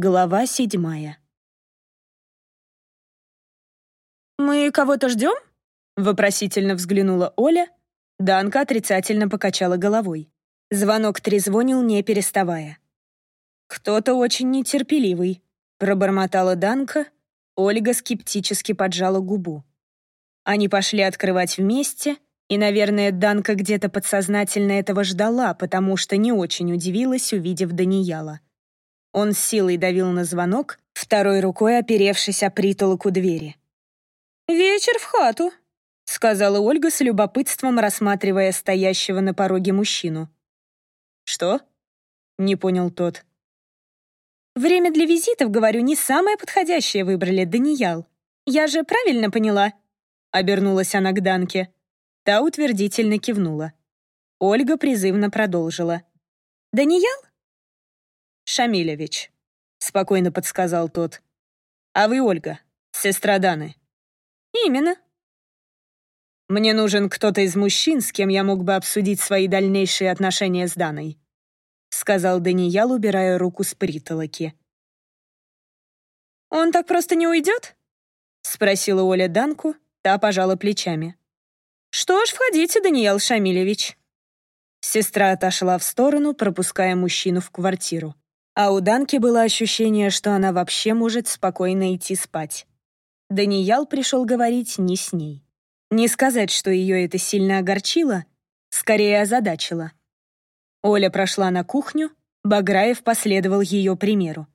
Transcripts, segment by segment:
Глава седьмая. «Мы кого-то ждем?» — вопросительно взглянула Оля. Данка отрицательно покачала головой. Звонок трезвонил, не переставая. «Кто-то очень нетерпеливый», — пробормотала Данка. Ольга скептически поджала губу. Они пошли открывать вместе, и, наверное, Данка где-то подсознательно этого ждала, потому что не очень удивилась, увидев Данияла. Он силой давил на звонок, второй рукой оперевшись о притолоку двери. «Вечер в хату», — сказала Ольга с любопытством, рассматривая стоящего на пороге мужчину. «Что?» — не понял тот. «Время для визитов, говорю, не самое подходящее выбрали, Даниял. Я же правильно поняла?» — обернулась она к Данке. Та утвердительно кивнула. Ольга призывно продолжила. «Даниял?» «Шамилевич», — спокойно подсказал тот. «А вы Ольга, сестра Даны?» «Именно». «Мне нужен кто-то из мужчин, с кем я мог бы обсудить свои дальнейшие отношения с Даной», — сказал Даниял, убирая руку с притолоки. «Он так просто не уйдет?» — спросила Оля Данку, та пожала плечами. «Что ж, входите, Даниил Шамилевич». Сестра отошла в сторону, пропуская мужчину в квартиру. А у Данки было ощущение, что она вообще может спокойно идти спать. Даниял пришел говорить не с ней. Не сказать, что ее это сильно огорчило, скорее озадачило. Оля прошла на кухню, Баграев последовал ее примеру.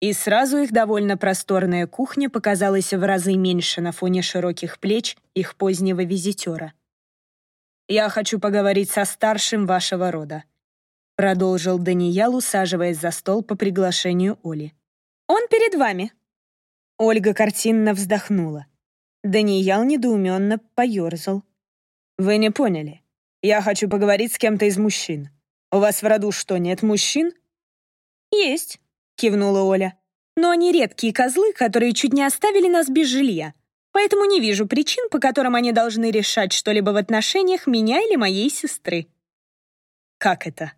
И сразу их довольно просторная кухня показалась в разы меньше на фоне широких плеч их позднего визитера. «Я хочу поговорить со старшим вашего рода», Продолжил Даниял, усаживаясь за стол по приглашению Оли. «Он перед вами». Ольга картинно вздохнула. Даниял недоуменно поерзал. «Вы не поняли. Я хочу поговорить с кем-то из мужчин. У вас в роду что, нет мужчин?» «Есть», — кивнула Оля. «Но они редкие козлы, которые чуть не оставили нас без жилья. Поэтому не вижу причин, по которым они должны решать что-либо в отношениях меня или моей сестры». «Как это?»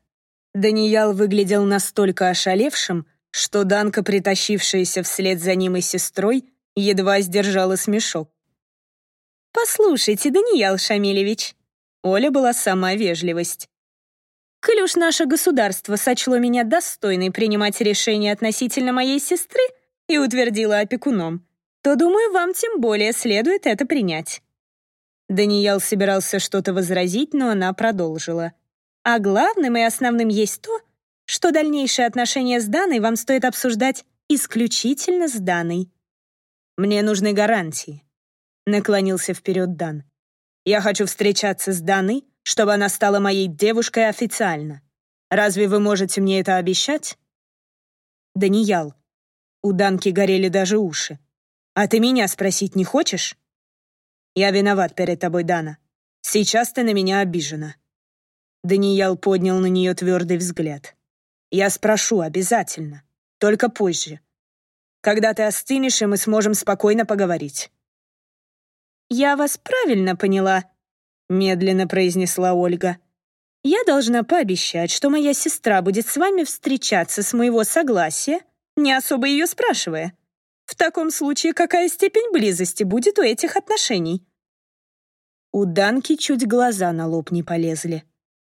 Даниял выглядел настолько ошалевшим, что Данка, притащившаяся вслед за ним и сестрой, едва сдержала смешок. «Послушайте, Даниял Шамилевич», Оля была сама вежливость. «Коль уж наше государство сочло меня достойной принимать решения относительно моей сестры и утвердило опекуном, то, думаю, вам тем более следует это принять». Даниял собирался что-то возразить, но она продолжила. А главным и основным есть то, что дальнейшие отношения с Даной вам стоит обсуждать исключительно с Даной. «Мне нужны гарантии», — наклонился вперед Дан. «Я хочу встречаться с Даной, чтобы она стала моей девушкой официально. Разве вы можете мне это обещать?» «Даниял». У Данки горели даже уши. «А ты меня спросить не хочешь?» «Я виноват перед тобой, Дана. Сейчас ты на меня обижена. Даниял поднял на нее твердый взгляд. «Я спрошу обязательно. Только позже. Когда ты остынешь, и мы сможем спокойно поговорить». «Я вас правильно поняла», — медленно произнесла Ольга. «Я должна пообещать, что моя сестра будет с вами встречаться с моего согласия, не особо ее спрашивая. В таком случае какая степень близости будет у этих отношений?» У Данки чуть глаза на лоб не полезли.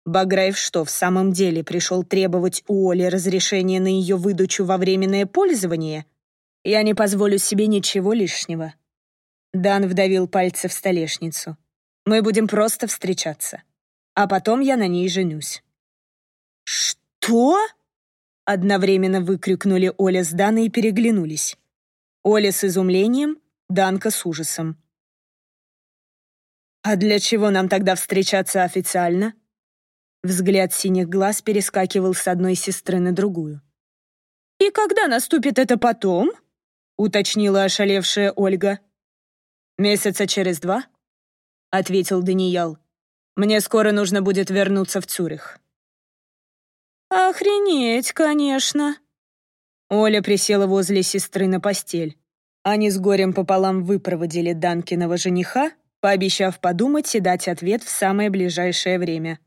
Баграев что, в самом деле пришел требовать у Оли разрешения на ее выдачу во временное пользование? Я не позволю себе ничего лишнего. Дан вдавил пальцы в столешницу. Мы будем просто встречаться. А потом я на ней женюсь. «Что?» Одновременно выкрикнули Оля с Даной и переглянулись. Оля с изумлением, Данка с ужасом. «А для чего нам тогда встречаться официально?» Взгляд синих глаз перескакивал с одной сестры на другую. «И когда наступит это потом?» — уточнила ошалевшая Ольга. «Месяца через два?» — ответил Даниял. «Мне скоро нужно будет вернуться в Цюрих». «Охренеть, конечно!» Оля присела возле сестры на постель. Они с горем пополам выпроводили Данкиного жениха, пообещав подумать и дать ответ в самое ближайшее время.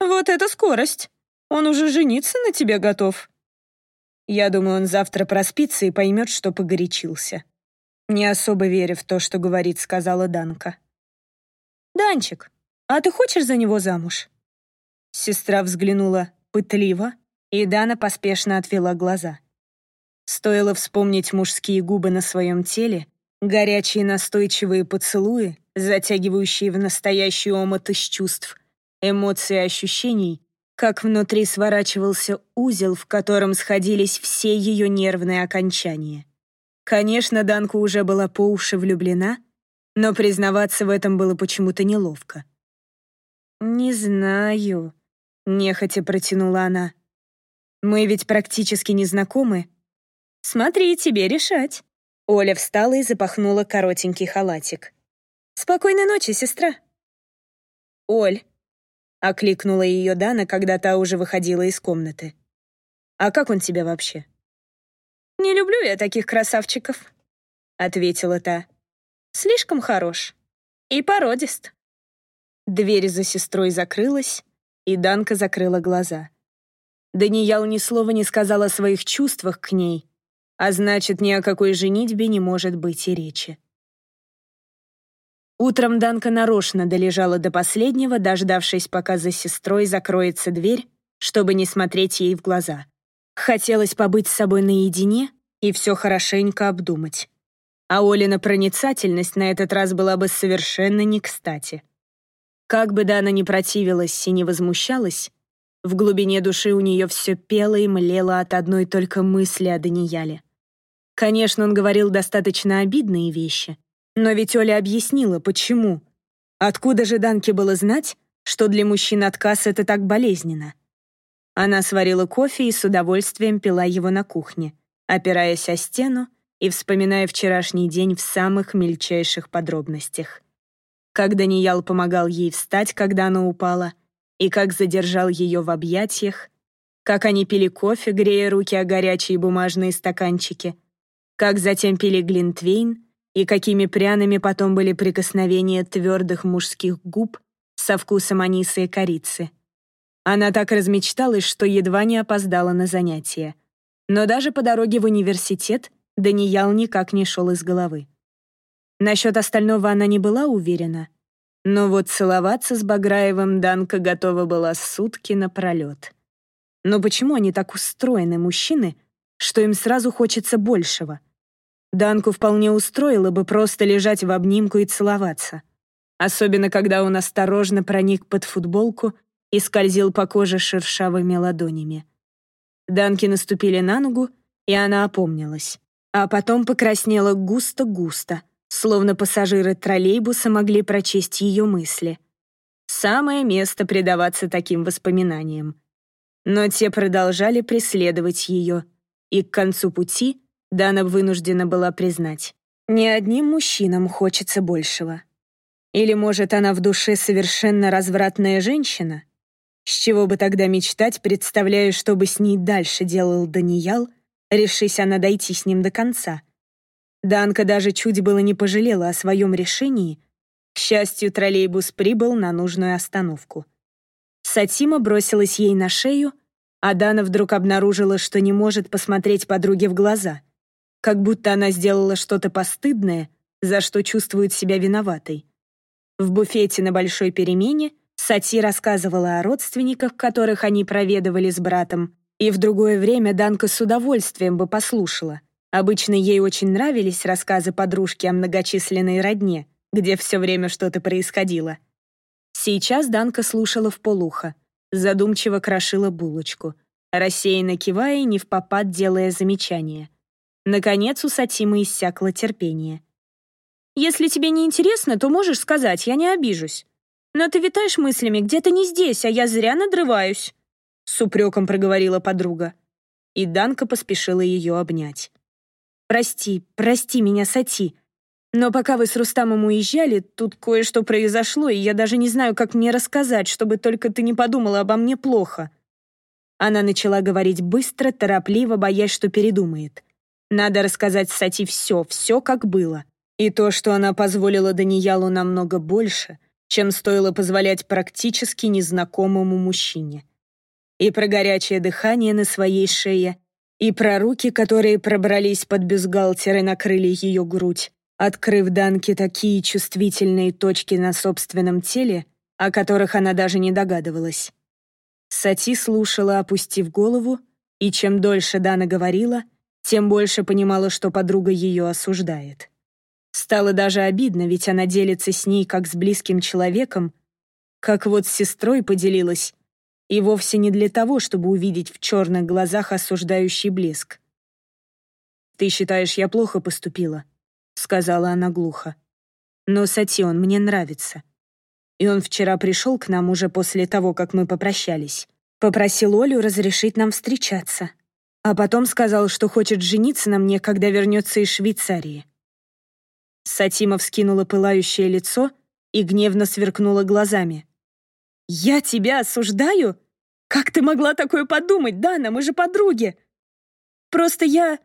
«Вот это скорость! Он уже жениться на тебе готов!» Я думаю, он завтра проспится и поймет, что погорячился. Не особо веря в то, что говорит, сказала Данка. «Данчик, а ты хочешь за него замуж?» Сестра взглянула пытливо, и Дана поспешно отвела глаза. Стоило вспомнить мужские губы на своем теле, горячие настойчивые поцелуи, затягивающие в настоящий омут из чувств, эмоций и ощущений, как внутри сворачивался узел, в котором сходились все ее нервные окончания. Конечно, Данка уже была по уши влюблена, но признаваться в этом было почему-то неловко. «Не знаю», — нехотя протянула она. «Мы ведь практически не знакомы». «Смотри, тебе решать». Оля встала и запахнула коротенький халатик. «Спокойной ночи, сестра». «Оль», — окликнула ее Дана, когда та уже выходила из комнаты. «А как он тебя вообще?» «Не люблю я таких красавчиков», — ответила та. «Слишком хорош. И породист». Дверь за сестрой закрылась, и Данка закрыла глаза. Даниял ни слова не сказал о своих чувствах к ней, а значит, ни о какой женитьбе не может быть и речи. Утром Данка нарочно долежала до последнего, дождавшись, пока за сестрой закроется дверь, чтобы не смотреть ей в глаза. Хотелось побыть с собой наедине и все хорошенько обдумать. А Олина проницательность на этот раз была бы совершенно не кстати. Как бы Дана ни противилась и не возмущалась, в глубине души у нее все пело и млело от одной только мысли о Данияле. Конечно, он говорил достаточно обидные вещи — но ведь Оля объяснила, почему. Откуда же Данке было знать, что для мужчин отказ — это так болезненно? Она сварила кофе и с удовольствием пила его на кухне, опираясь о стену и вспоминая вчерашний день в самых мельчайших подробностях. Как Даниял помогал ей встать, когда она упала, и как задержал ее в объятиях, как они пили кофе, грея руки о горячие бумажные стаканчики, как затем пили глинтвейн — и какими пряными потом были прикосновения твердых мужских губ со вкусом аниса и корицы. Она так размечталась, что едва не опоздала на занятия. Но даже по дороге в университет Даниял никак не шел из головы. Насчет остального она не была уверена, но вот целоваться с Баграевым Данка готова была сутки напролет. Но почему они так устроены, мужчины, что им сразу хочется большего — Данку вполне устроило бы просто лежать в обнимку и целоваться. Особенно, когда он осторожно проник под футболку и скользил по коже шершавыми ладонями. Данки наступили на ногу, и она опомнилась. А потом покраснела густо-густо, словно пассажиры троллейбуса могли прочесть ее мысли. Самое место предаваться таким воспоминаниям. Но те продолжали преследовать ее, и к концу пути Дана вынуждена была признать. Не одним мужчинам хочется большего. Или, может, она в душе совершенно развратная женщина? С чего бы тогда мечтать, представляя, что бы с ней дальше делал Даниял, решись она дойти с ним до конца? Данка даже чуть было не пожалела о своем решении. К счастью, троллейбус прибыл на нужную остановку. Сатима бросилась ей на шею, а Дана вдруг обнаружила, что не может посмотреть подруге в глаза — как будто она сделала что-то постыдное, за что чувствует себя виноватой. В буфете на большой перемене Сати рассказывала о родственниках, которых они проведывали с братом, и в другое время Данка с удовольствием бы послушала. Обычно ей очень нравились рассказы подружки о многочисленной родне, где все время что-то происходило. Сейчас Данка слушала в полухо, задумчиво крошила булочку, рассеянно кивая и не в попад делая замечания — Наконец у Сатимы иссякло терпение. «Если тебе не интересно, то можешь сказать, я не обижусь. Но ты витаешь мыслями где-то не здесь, а я зря надрываюсь», — с упреком проговорила подруга. И Данка поспешила ее обнять. «Прости, прости меня, Сати. Но пока вы с Рустамом уезжали, тут кое-что произошло, и я даже не знаю, как мне рассказать, чтобы только ты не подумала обо мне плохо». Она начала говорить быстро, торопливо, боясь, что передумает. Надо рассказать Сати все, все как было. И то, что она позволила Даниялу намного больше, чем стоило позволять практически незнакомому мужчине. И про горячее дыхание на своей шее, и про руки, которые пробрались под бюстгальтер и накрыли ее грудь, открыв Данке такие чувствительные точки на собственном теле, о которых она даже не догадывалась. Сати слушала, опустив голову, и чем дольше Дана говорила, тем больше понимала, что подруга ее осуждает. Стало даже обидно, ведь она делится с ней как с близким человеком, как вот с сестрой поделилась, и вовсе не для того, чтобы увидеть в черных глазах осуждающий блеск. «Ты считаешь, я плохо поступила?» — сказала она глухо. «Но Сатион мне нравится. И он вчера пришел к нам уже после того, как мы попрощались. Попросил Олю разрешить нам встречаться. А потом сказал, что хочет жениться на мне, когда вернется из Швейцарии». Сатима вскинула пылающее лицо и гневно сверкнула глазами. «Я тебя осуждаю? Как ты могла такое подумать, Дана? Мы же подруги!» «Просто я...»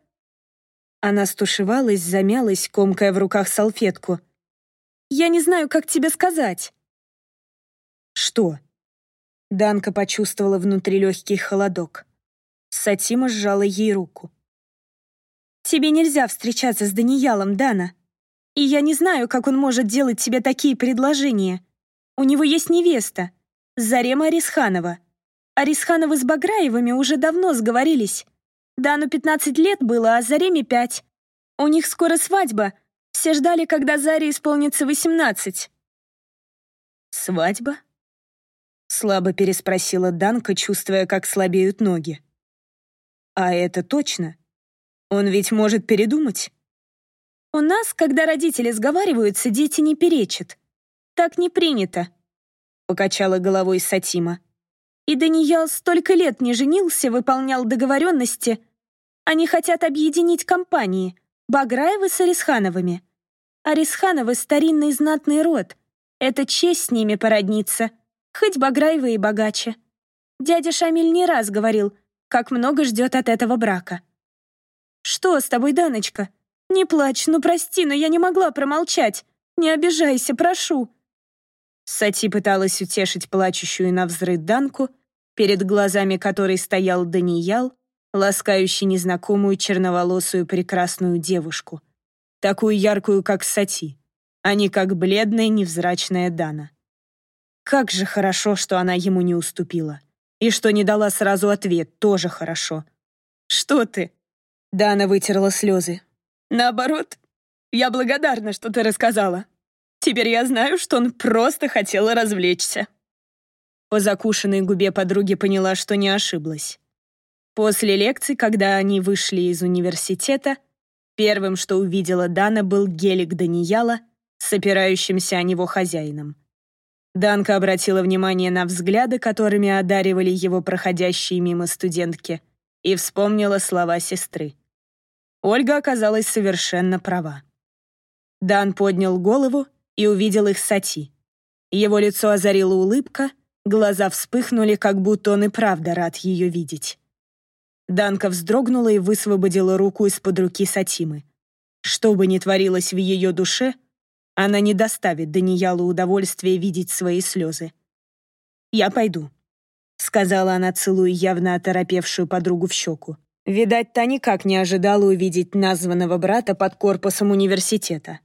Она стушевалась, замялась, комкая в руках салфетку. «Я не знаю, как тебе сказать». «Что?» Данка почувствовала внутри легкий холодок. Сатима сжала ей руку. «Тебе нельзя встречаться с Даниялом, Дана. И я не знаю, как он может делать тебе такие предложения. У него есть невеста. Зарема Арисханова. Арисхановы с Баграевыми уже давно сговорились. Дану 15 лет было, а Зареме 5. У них скоро свадьба. Все ждали, когда Заре исполнится 18. «Свадьба?» Слабо переспросила Данка, чувствуя, как слабеют ноги. «А это точно? Он ведь может передумать?» «У нас, когда родители сговариваются, дети не перечат. Так не принято», — покачала головой Сатима. «И Даниял столько лет не женился, выполнял договоренности. Они хотят объединить компании, Баграевы с Арисхановыми. Арисхановы — старинный знатный род. Это честь с ними породниться, хоть Баграевы и богаче. Дядя Шамиль не раз говорил, как много ждет от этого брака. «Что с тобой, Даночка? Не плачь, ну прости, но я не могла промолчать. Не обижайся, прошу». Сати пыталась утешить плачущую на взрыв Данку, перед глазами которой стоял Даниял, ласкающий незнакомую черноволосую прекрасную девушку, такую яркую, как Сати, а не как бледная невзрачная Дана. Как же хорошо, что она ему не уступила. И что не дала сразу ответ, тоже хорошо. «Что ты?» Дана вытерла слезы. «Наоборот, я благодарна, что ты рассказала. Теперь я знаю, что он просто хотел развлечься». По закушенной губе подруги поняла, что не ошиблась. После лекций, когда они вышли из университета, первым, что увидела Дана, был гелик Данияла с опирающимся о него хозяином. Данка обратила внимание на взгляды, которыми одаривали его проходящие мимо студентки, и вспомнила слова сестры. Ольга оказалась совершенно права. Дан поднял голову и увидел их Сати. Его лицо озарила улыбка, глаза вспыхнули, как будто он и правда рад ее видеть. Данка вздрогнула и высвободила руку из-под руки Сатимы. Что бы ни творилось в ее душе, она не доставит Даниялу удовольствия видеть свои слезы. «Я пойду», — сказала она, целуя явно оторопевшую подругу в щеку. Видать, та никак не ожидала увидеть названного брата под корпусом университета.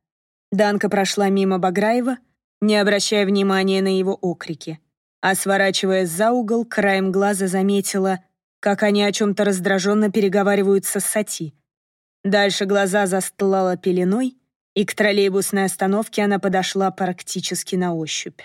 Данка прошла мимо Баграева, не обращая внимания на его окрики, а сворачивая за угол, краем глаза заметила, как они о чем-то раздраженно переговариваются с Сати. Дальше глаза застлала пеленой, и к троллейбусной остановке она подошла практически на ощупь.